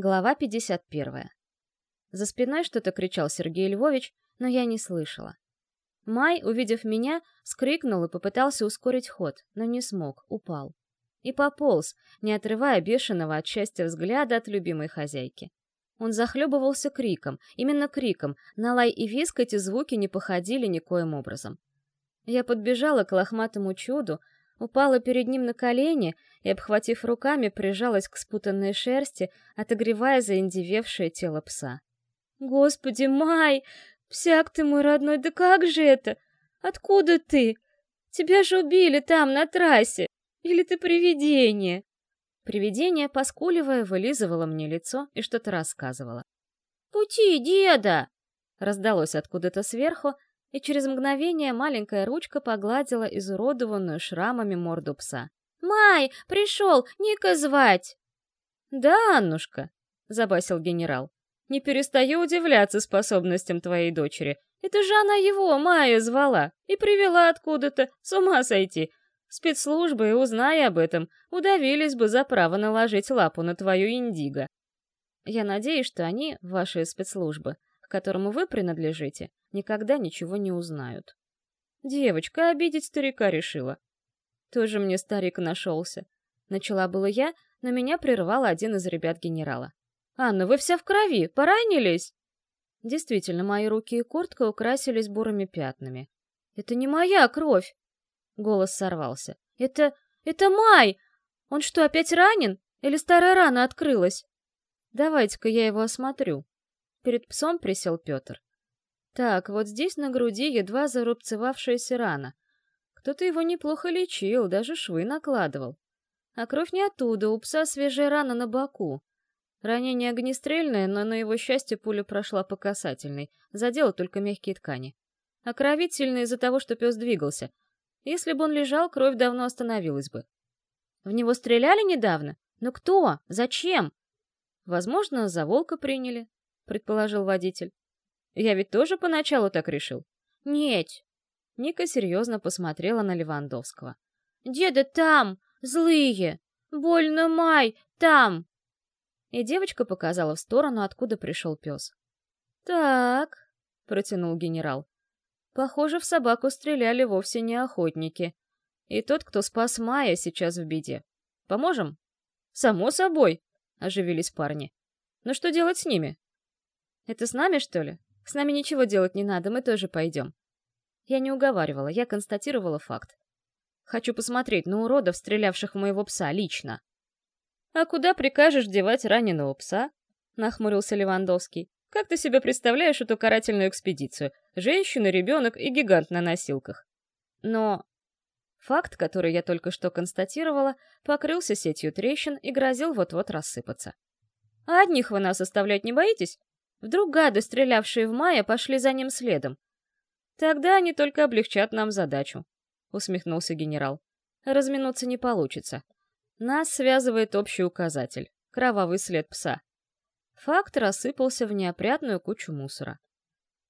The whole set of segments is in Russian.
Глава 51. За спиной что-то кричал Сергей Львович, но я не слышала. Май, увидев меня, скрикнул и попытался ускорить ход, но не смог, упал. И пополз, не отрывая бешеного от счастья взгляда от любимой хозяйки. Он захлебывался криком, именно криком, на лай и виск эти звуки не походили никоим образом. Я подбежала к лохматому чуду, упала перед ним на колени и, обхватив руками, прижалась к спутанной шерсти, отогревая заиндевевшее тело пса. «Господи, Май! Псяк ты мой родной, да как же это? Откуда ты? Тебя же убили там, на трассе! Или ты привидение?» Привидение, поскуливая, вылизывало мне лицо и что-то рассказывало. «Пути, деда!» раздалось откуда-то сверху, и через мгновение маленькая ручка погладила изуродованную шрамами морду пса. «Май, пришел! Ника звать!» «Да, Аннушка», — забасил генерал. «Не перестаю удивляться способностям твоей дочери. Это же она его, Майя, звала и привела откуда-то, с ума сойти. Спецслужбы, узная об этом, удавились бы за право наложить лапу на твою индиго. Я надеюсь, что они, ваши спецслужбы, к которому вы принадлежите, никогда ничего не узнают. Девочка обидеть старика решила. Тоже мне старик нашелся. Начала было я, но меня прервал один из ребят генерала. «Анна, вы вся в крови, поранились?» Действительно, мои руки и куртка украсились бурыми пятнами. «Это не моя кровь!» Голос сорвался. «Это... это Май! Он что, опять ранен? Или старая рана открылась?» «Давайте-ка я его осмотрю», Перед псом присел Петр. Так, вот здесь на груди едва зарубцевавшаяся рана. Кто-то его неплохо лечил, даже швы накладывал. А кровь не оттуда, у пса свежая рана на боку. Ранение огнестрельное, но на его счастье пуля прошла по касательной, задела только мягкие ткани. А кровить сильно из-за того, что пес двигался. Если бы он лежал, кровь давно остановилась бы. В него стреляли недавно? Но кто? Зачем? Возможно, за волка приняли предположил водитель. Я ведь тоже поначалу так решил. Нет. Ника серьезно посмотрела на Левандовского. Деда там, злые. Больно, Май, там. И девочка показала в сторону, откуда пришел пес. Так, протянул генерал. Похоже, в собаку стреляли вовсе не охотники. И тот, кто спас Майя, сейчас в беде. Поможем? Само собой, оживились парни. Но что делать с ними? Это с нами, что ли? С нами ничего делать не надо, мы тоже пойдем. Я не уговаривала, я констатировала факт. Хочу посмотреть на уродов, стрелявших в моего пса, лично. «А куда прикажешь девать раненого пса?» — нахмурился Левандовский. «Как ты себе представляешь эту карательную экспедицию? Женщина, ребенок и гигант на носилках». Но факт, который я только что констатировала, покрылся сетью трещин и грозил вот-вот рассыпаться. «А одних вы нас оставлять не боитесь? Вдруг гады, стрелявшие в Мая, пошли за ним следом. Тогда они только облегчат нам задачу, усмехнулся генерал. Разминуться не получится. Нас связывает общий указатель — кровавый след пса. Факт рассыпался в неопрятную кучу мусора.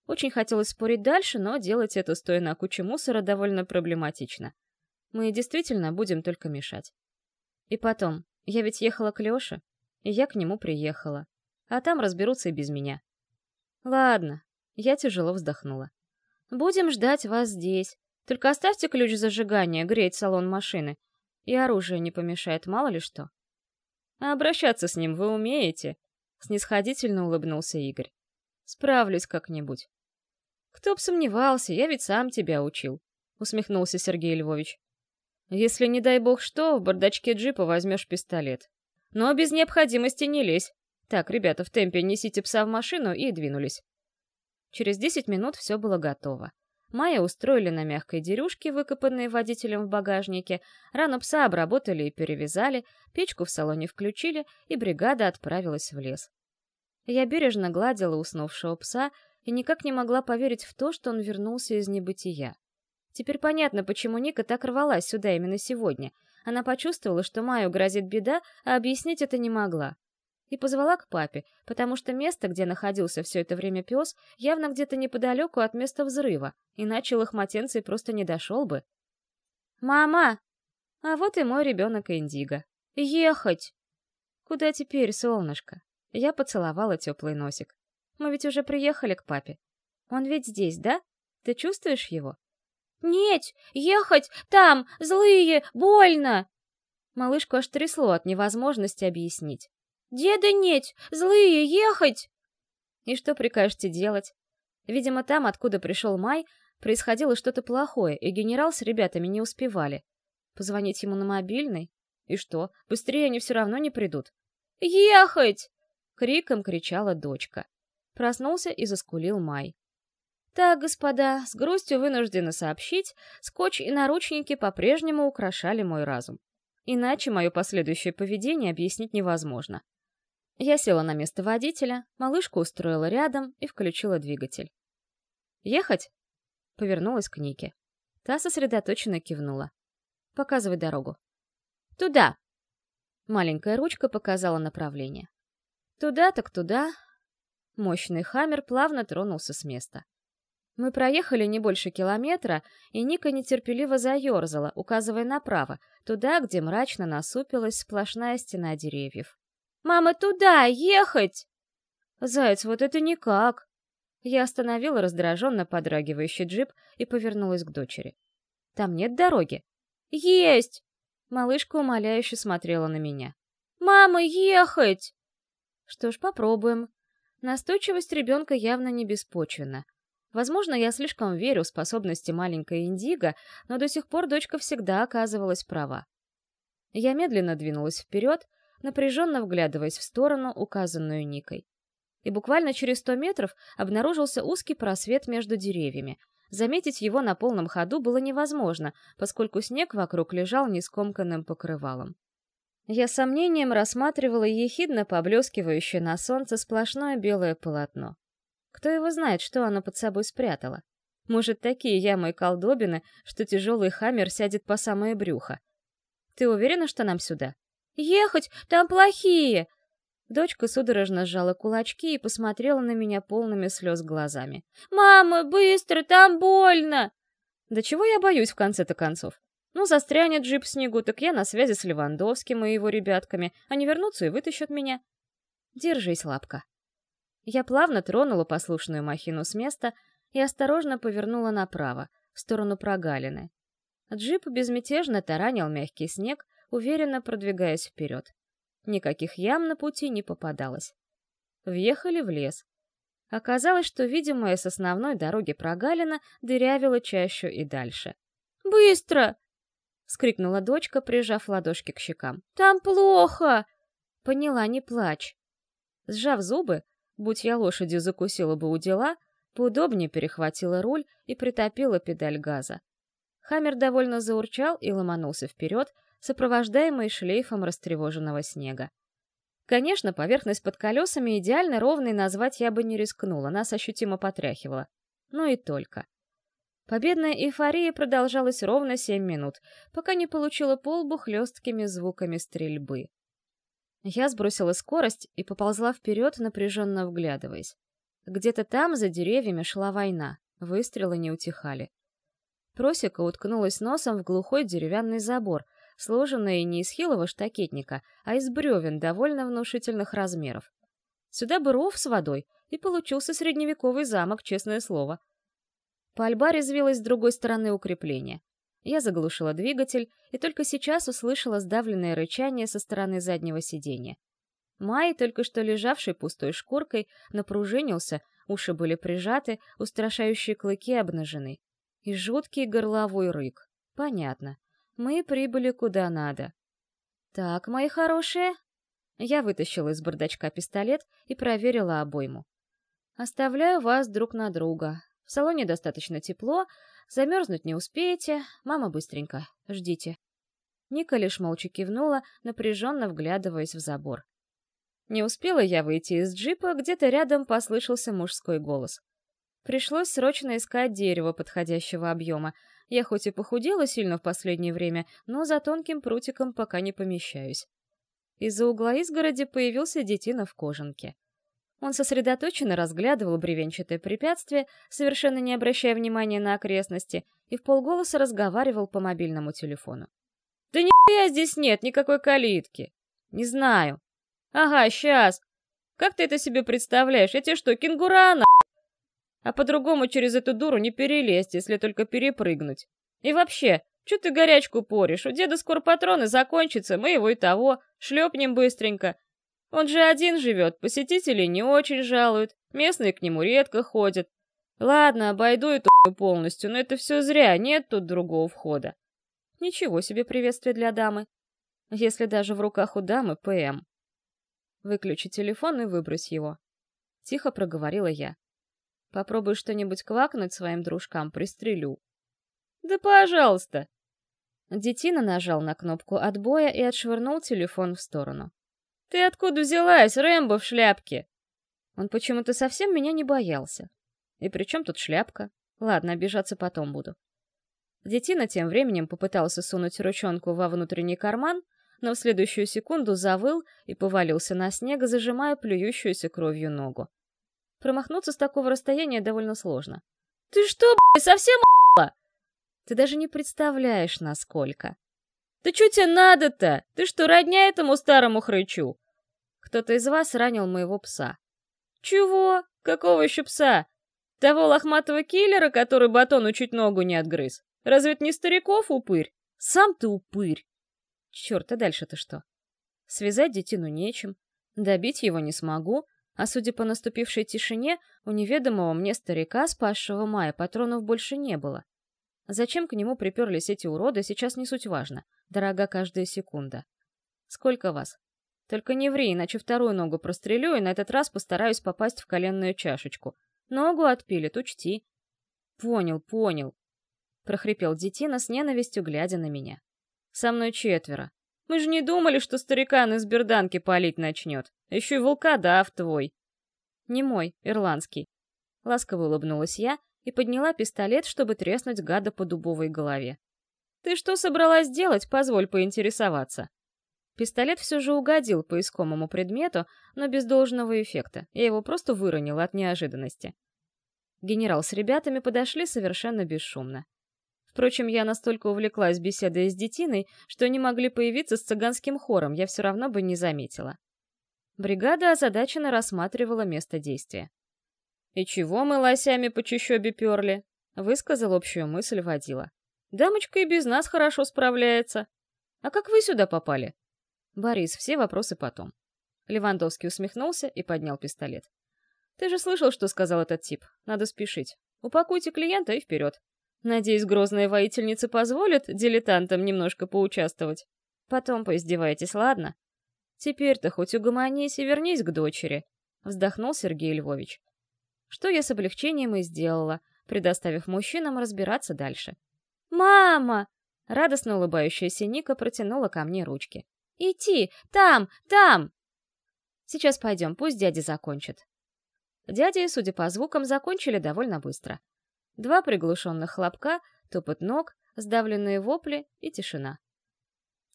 Очень хотелось спорить дальше, но делать это, стоя на куче мусора, довольно проблематично. Мы действительно будем только мешать. И потом, я ведь ехала к Лёше, и я к нему приехала а там разберутся и без меня. Ладно, я тяжело вздохнула. Будем ждать вас здесь. Только оставьте ключ зажигания, греть салон машины. И оружие не помешает, мало ли что. А обращаться с ним вы умеете? Снисходительно улыбнулся Игорь. Справлюсь как-нибудь. Кто б сомневался, я ведь сам тебя учил, усмехнулся Сергей Львович. Если, не дай бог что, в бардачке джипа возьмешь пистолет. Но без необходимости не лезь. Так, ребята, в темпе несите пса в машину и двинулись. Через десять минут все было готово. Майя устроили на мягкой дерюшке, выкопанной водителем в багажнике, рану пса обработали и перевязали, печку в салоне включили, и бригада отправилась в лес. Я бережно гладила уснувшего пса и никак не могла поверить в то, что он вернулся из небытия. Теперь понятно, почему Ника так рвалась сюда именно сегодня. Она почувствовала, что Майю грозит беда, а объяснить это не могла и позвала к папе, потому что место, где находился все это время пес, явно где-то неподалеку от места взрыва, иначе лохматенцей просто не дошел бы. «Мама! А вот и мой ребенок Индиго. Ехать!» «Куда теперь, солнышко?» Я поцеловала теплый носик. Мы ведь уже приехали к папе. Он ведь здесь, да? Ты чувствуешь его? Нет, ехать там, злые, больно. Малышку аж трясло от невозможности объяснить. Деда нет, злые, ехать. И что прикажете делать? Видимо, там, откуда пришел Май, происходило что-то плохое, и генерал с ребятами не успевали. Позвонить ему на мобильный? И что, быстрее они все равно не придут? «Ехать!» — криком кричала дочка. Проснулся и заскулил Май. Так, господа, с грустью вынуждена сообщить, скотч и наручники по-прежнему украшали мой разум. Иначе мое последующее поведение объяснить невозможно. Я села на место водителя, малышку устроила рядом и включила двигатель. «Ехать?» — повернулась к Нике. Та сосредоточенно кивнула. «Показывай дорогу». «Туда!» Маленькая ручка показала направление. «Туда так туда». Мощный хаммер плавно тронулся с места. Мы проехали не больше километра, и Ника нетерпеливо заерзала, указывая направо, туда, где мрачно насупилась сплошная стена деревьев. «Мама, туда! Ехать!» «Заяц, вот это никак!» Я остановила раздраженно подрагивающий джип и повернулась к дочери. «Там нет дороги?» «Есть!» Малышка умоляюще смотрела на меня. «Мама, ехать!» Что ж, попробуем. Настойчивость ребенка явно не беспочвенна. Возможно, я слишком верю в способности маленькой Индиго, но до сих пор дочка всегда оказывалась права. Я медленно двинулась вперед, напряженно вглядываясь в сторону, указанную Никой. И буквально через сто метров обнаружился узкий просвет между деревьями. Заметить его на полном ходу было невозможно, поскольку снег вокруг лежал нескомканным покрывалом. Я с сомнением рассматривала ехидно поблескивающее на солнце сплошное белое полотно. Кто его знает, что оно под собой спрятало? Может, такие ямы и колдобины, что тяжелый хаммер сядет по самое брюхо. Ты уверена, что нам сюда? Ехать, там плохие! Дочка судорожно сжала кулачки и посмотрела на меня полными слез глазами. «Мама, быстро, там больно!» «Да чего я боюсь в конце-то концов? Ну, застрянет джип в снегу, так я на связи с Левандовским и его ребятками. Они вернутся и вытащат меня. Держись, лапка. Я плавно тронула послушную махину с места и осторожно повернула направо, в сторону прогалины. Джип безмятежно таранил мягкий снег, уверенно продвигаясь вперед. Никаких ям на пути не попадалось. Въехали в лес. Оказалось, что видимая с основной дороги прогалина дырявила чащу и дальше. «Быстро!» — скрикнула дочка, прижав ладошки к щекам. «Там плохо!» «Поняла, не плачь!» Сжав зубы, Будь я лошадью, закусила бы у дела, поудобнее перехватила руль и притопила педаль газа. Хаммер довольно заурчал и ломанулся вперед, сопровождаемый шлейфом растревоженного снега. Конечно, поверхность под колесами идеально ровной назвать я бы не рискнула, нас ощутимо потряхивало. Но и только. Победная эйфория продолжалась ровно семь минут, пока не получила полбу хлесткими звуками стрельбы. Я сбросила скорость и поползла вперед, напряженно вглядываясь. Где-то там, за деревьями, шла война, выстрелы не утихали. Просека уткнулась носом в глухой деревянный забор, сложенный не из хилого штакетника, а из бревен довольно внушительных размеров. Сюда бы ров с водой, и получился средневековый замок, честное слово. Пальба резвилась с другой стороны укрепления. Я заглушила двигатель и только сейчас услышала сдавленное рычание со стороны заднего сиденья. Май, только что лежавший пустой шкуркой, напружинился, уши были прижаты, устрашающие клыки обнажены. И жуткий горловой рык. Понятно. Мы прибыли куда надо. Так, мои хорошие. Я вытащила из бардачка пистолет и проверила обойму. Оставляю вас друг на друга. В салоне достаточно тепло, Замерзнуть не успеете, мама быстренько, ждите. Ника лишь молча кивнула, напряженно вглядываясь в забор. Не успела я выйти из джипа, где-то рядом послышался мужской голос. Пришлось срочно искать дерево подходящего объема. Я хоть и похудела сильно в последнее время, но за тонким прутиком пока не помещаюсь. Из-за угла изгороди появился детина в кожанке. Он сосредоточенно разглядывал бревенчатое препятствие, совершенно не обращая внимания на окрестности, и в полголоса разговаривал по мобильному телефону. «Да нихуя здесь нет никакой калитки!» «Не знаю». «Ага, сейчас!» Как ты это себе представляешь? Я тебе что, кенгура на? А по-другому через эту дуру не перелезть, если только перепрыгнуть. И вообще, что ты горячку поришь? У деда скоро патроны закончатся, мы его и того шлепнем быстренько. Он же один живет, посетителей не очень жалуют, местные к нему редко ходят. Ладно, обойду эту полностью, но это все зря, нет тут другого входа. Ничего себе приветствие для дамы. Если даже в руках у дамы ПМ. Выключи телефон и выбрось его. Тихо проговорила я. Попробуй что-нибудь квакнуть своим дружкам, пристрелю. Да пожалуйста! Детина нажал на кнопку отбоя и отшвырнул телефон в сторону. «Ты откуда взялась, Рэмбо в шляпке?» Он почему-то совсем меня не боялся. И при чем тут шляпка? Ладно, обижаться потом буду. Детина тем временем попытался сунуть ручонку во внутренний карман, но в следующую секунду завыл и повалился на снег, зажимая плюющуюся кровью ногу. Промахнуться с такого расстояния довольно сложно. «Ты что, блядь, совсем охуела?» «Ты даже не представляешь, насколько!» «Да что тебе надо-то? Ты что, родня этому старому хрычу?» «Кто-то из вас ранил моего пса». «Чего? Какого еще пса? Того лохматого киллера, который батону чуть ногу не отгрыз? Разве это не стариков упырь? Сам ты упырь!» Черт, а дальше-то что? Связать детину нечем, добить его не смогу, а судя по наступившей тишине, у неведомого мне старика, спасшего Мая, патронов больше не было. Зачем к нему приперлись эти уроды, сейчас не суть важно. Дорога каждая секунда. Сколько вас? Только не ври, иначе вторую ногу прострелю и на этот раз постараюсь попасть в коленную чашечку. Ногу отпилит, учти. Понял, понял. Прохрипел детина с ненавистью, глядя на меня. Со мной четверо. Мы же не думали, что старикан из берданки палить начнет. Еще и волкодав твой. Не мой, ирландский. Ласково улыбнулась я и подняла пистолет, чтобы треснуть гада по дубовой голове. «Ты что собралась делать, позволь поинтересоваться?» Пистолет все же угодил по искомому предмету, но без должного эффекта. Я его просто выронила от неожиданности. Генерал с ребятами подошли совершенно бесшумно. Впрочем, я настолько увлеклась беседой с детиной, что не могли появиться с цыганским хором, я все равно бы не заметила. Бригада озадаченно рассматривала место действия. «И чего мы лосями по чащобе перли?» — высказал общую мысль водила. «Дамочка и без нас хорошо справляется. А как вы сюда попали?» «Борис, все вопросы потом». Левандовский усмехнулся и поднял пистолет. «Ты же слышал, что сказал этот тип. Надо спешить. Упакуйте клиента и вперед. Надеюсь, грозная воительница позволит дилетантам немножко поучаствовать. Потом поиздевайтесь, ладно? Теперь-то хоть угомонись и вернись к дочери», — вздохнул Сергей Львович. Что я с облегчением и сделала, предоставив мужчинам разбираться дальше. «Мама!» — радостно улыбающаяся Ника протянула ко мне ручки. «Идти! Там! Там!» «Сейчас пойдем, пусть дядя закончит». Дяди, судя по звукам, закончили довольно быстро. Два приглушенных хлопка, топот ног, сдавленные вопли и тишина.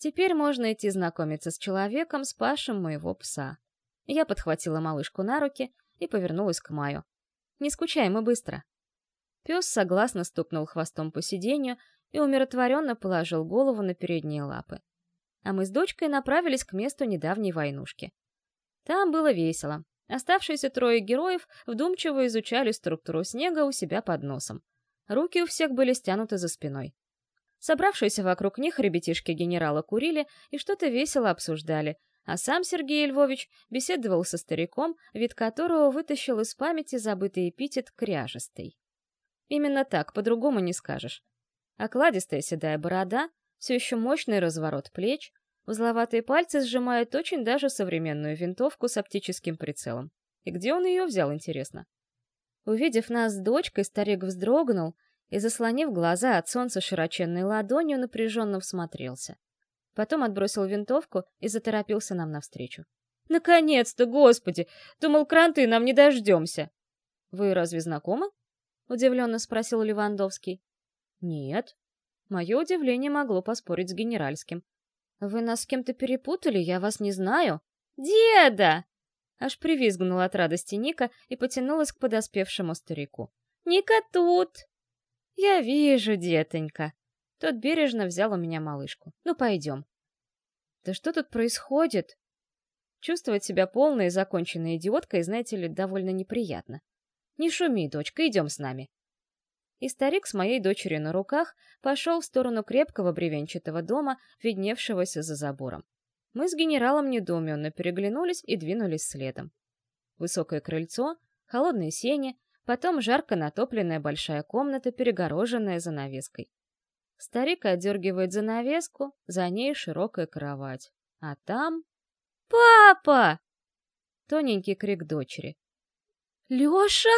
Теперь можно идти знакомиться с человеком, спасшим моего пса. Я подхватила малышку на руки и повернулась к Маю. «Не скучай, мы быстро». Пес согласно стукнул хвостом по сиденью и умиротворенно положил голову на передние лапы. А мы с дочкой направились к месту недавней войнушки. Там было весело. Оставшиеся трое героев вдумчиво изучали структуру снега у себя под носом. Руки у всех были стянуты за спиной. Собравшиеся вокруг них ребятишки генерала курили и что-то весело обсуждали, а сам Сергей Львович беседовал со стариком, вид которого вытащил из памяти забытый эпитет «кряжестый». Именно так, по-другому не скажешь. Окладистая седая борода, все еще мощный разворот плеч, Узловатые пальцы сжимают очень даже современную винтовку с оптическим прицелом. И где он ее взял, интересно? Увидев нас с дочкой, старик вздрогнул и, заслонив глаза от солнца широченной ладонью, напряженно всмотрелся. Потом отбросил винтовку и заторопился нам навстречу. «Наконец-то, господи! Думал, кранты нам не дождемся!» «Вы разве знакомы?» — удивленно спросил Левандовский. «Нет». Мое удивление могло поспорить с генеральским. «Вы нас с кем-то перепутали, я вас не знаю». «Деда!» Аж привизгнула от радости Ника и потянулась к подоспевшему старику. «Ника тут!» «Я вижу, детонька!» Тот бережно взял у меня малышку. «Ну, пойдем». «Да что тут происходит?» Чувствовать себя полной и законченной идиоткой, знаете ли, довольно неприятно. Не шуми, дочка, идем с нами. И старик с моей дочерью на руках пошел в сторону крепкого бревенчатого дома, видневшегося за забором. Мы с генералом недоуменно переглянулись и двинулись следом. Высокое крыльцо, холодные сени, потом жарко натопленная большая комната, перегороженная занавеской. Старик отдергивает занавеску, за ней широкая кровать. А там... «Папа!» Тоненький крик дочери. «Леша!»